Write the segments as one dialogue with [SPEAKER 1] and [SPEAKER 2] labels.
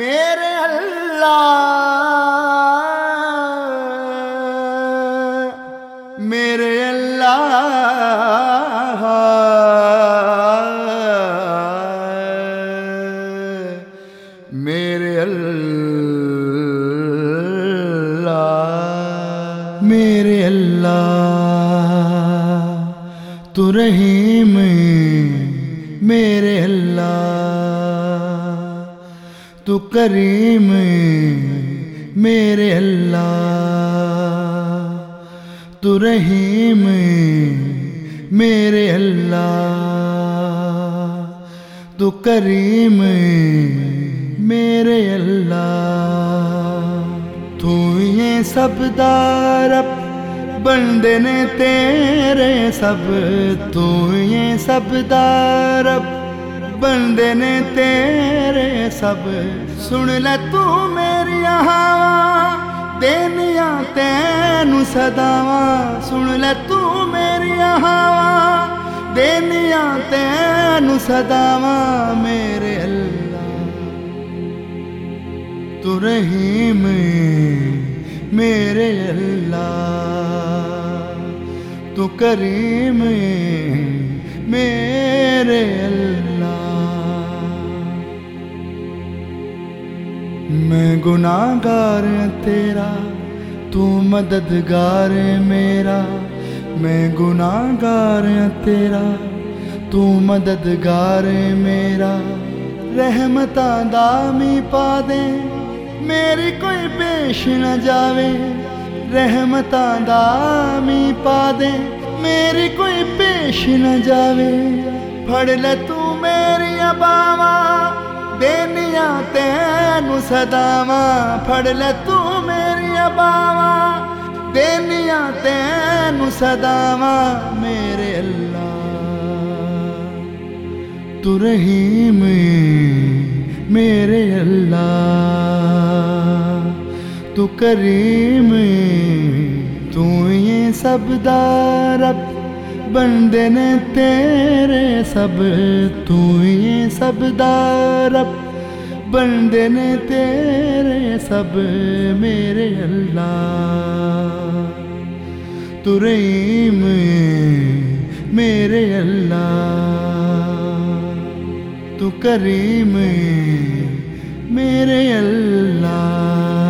[SPEAKER 1] میرے اللہ میرے اللہ۔ میرے اللہ میرے اللہ۔ تو رحیم میرے اللہ۔ تو کریم میرے اللہ، تو رحیم میرے اللہ، تو کریم میرے اللہ۔ تو یہ سب دارب بندے نے تیرے سب تو یہ سب دارب بندے نے تیرے سب۔ سن لے تو میری ہوا دینیا تین سداوا سن لے تو میری ہوا دینیا تین سداوا میرے اللہ، تو رحیم میرے اللہ، تو کریم میرے اللہ میں گناہ گار ہاں تیرا، تو مددگار میرا۔ میں گناہ گار ہاں تیرا، تو مددگار میرا۔ رحمتاں دامی پا دے، میری کوئی پیش نہ جاوے۔ رحمتاں دامی پا دے، میری کوئی پیش نہ جاوے۔ پھڑ لے تو میری باوا دینیا تینو سداوا پھڑ لے تو میری باوا دینیا تینو سداوا میرے اللہ تو رحیم میرے اللہ تو کریم تو یہ سب دارب بندے نے تیرے سب تو یہ سب دارب بندے نے تیرے سب، میرے اللہ۔ تو رحیم میرے اللہ۔ تو کریم میرے اللہ۔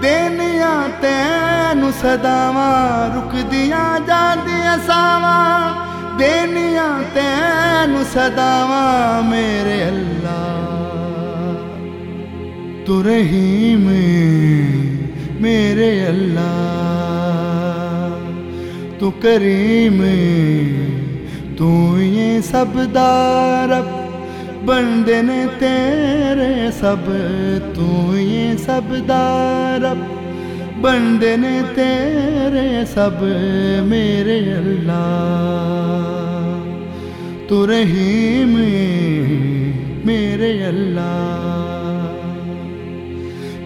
[SPEAKER 1] ਦੇਨੀਆਂ ਤੈਨੂੰ ਸਦਾਵਾਂ ਰੁਕਦੀਆਂ ਜਾਂਦੀਆਂ ਸਾਵਾਂ ਦੇਨੀਆਂ ਤੈਨੂੰ ਸਦਾਵਾਂ ਮੇਰੇ ਅੱਲਾ ਤੂੰ ਰਹੀਮ ਮੇਰੇ ਅੱਲਾ ਤੂੰ ਕਰੀਮ ਤੂੰ ਇਹ ਸਭ ਦਾ ਰੱਬ بندے نے تیرے سب تو یہ سب دارب بندے نے تیرے سب، میرے اللہ۔ تو رحیم میرے اللہ۔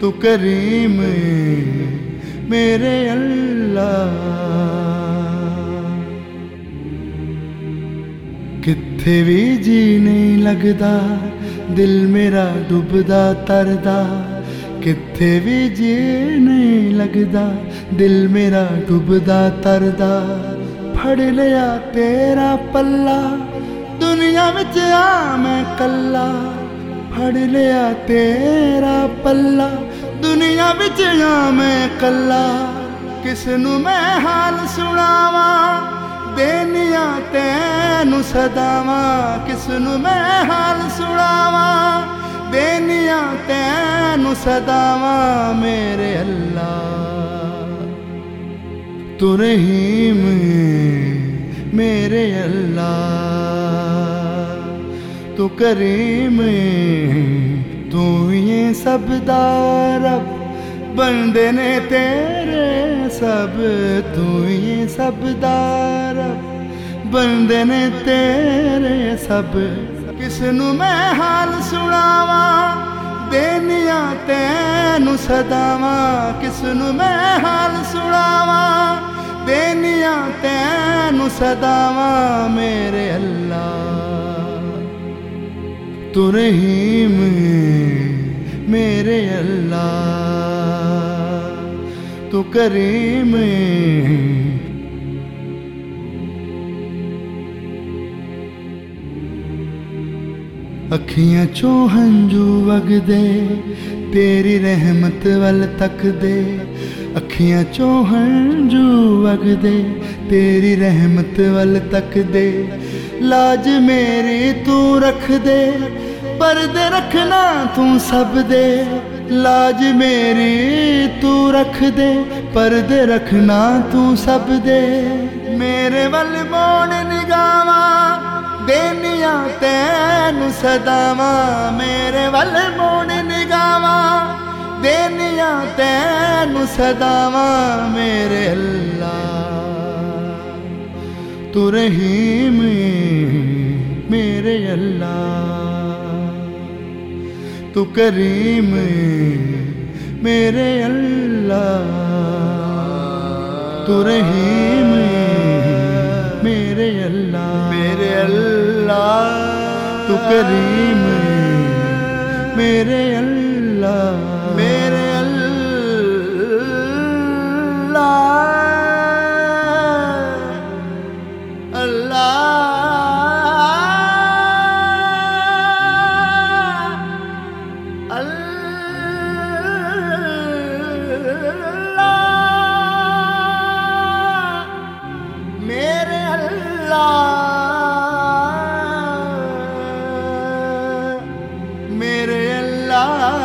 [SPEAKER 1] تو کریم میرے اللہ۔ کتے بھی جی نہیں لگتا دل میرا ڈوبدہ تردہ کتنے بھی جی نہیں لگتا دل میرا ڈوبدہ تردہ پڑ لیا پیرا پلا دنیا بچا میں کلا پڑ لیا پا پلا دنیا بچ میں کلا کسن حال سنا و نیاں تین سدا کسن میں حال سنا دینیا تین سدا میرے اللہ تو رحیم میرے اللہ تو کریم تے سب دار بندے نے تیرے سب تو یہ سب دارب بندے نے تیرے سب کس نو میں حال سناوا دینیا تینو صداوا کس نو میں حال سناوا دینیا تینو صداوا میرے اللہ تو رحیم، میرے اللہ تو کریم ਅੱਖੀਆਂ ਚੋਂ ਹੰਝੂ ਵਗਦੇ ਤੇਰੀ ਰਹਿਮਤ ਵੱਲ ਤੱਕਦੇ ਅੱਖੀਆਂ ਚੋਂ ਹੰਝੂ ਵਗਦੇ ਤੇਰੀ ਰਹਿਮਤ ਵੱਲ ਤੱਕਦੇ ਲਾਜ ਮੇਰੀ ਤੂੰ ਰੱਖ ਦੇ پردے رکھنا تو سب دے۔ لاج میری تو رکھ دے۔ پردے رکھنا تو سب دے۔ میرے ول مون نگاواں دینیا تین سداواں میرے ول مون نگاواں دینیا تین سداواں میرے اللہ، تو رحیم میرے اللہ۔ تو کریم میرے اللہ تو رحیم میرے اللہ
[SPEAKER 2] میرے اللہ۔
[SPEAKER 1] تو کریم میرے اللہ۔
[SPEAKER 2] میرے ہاں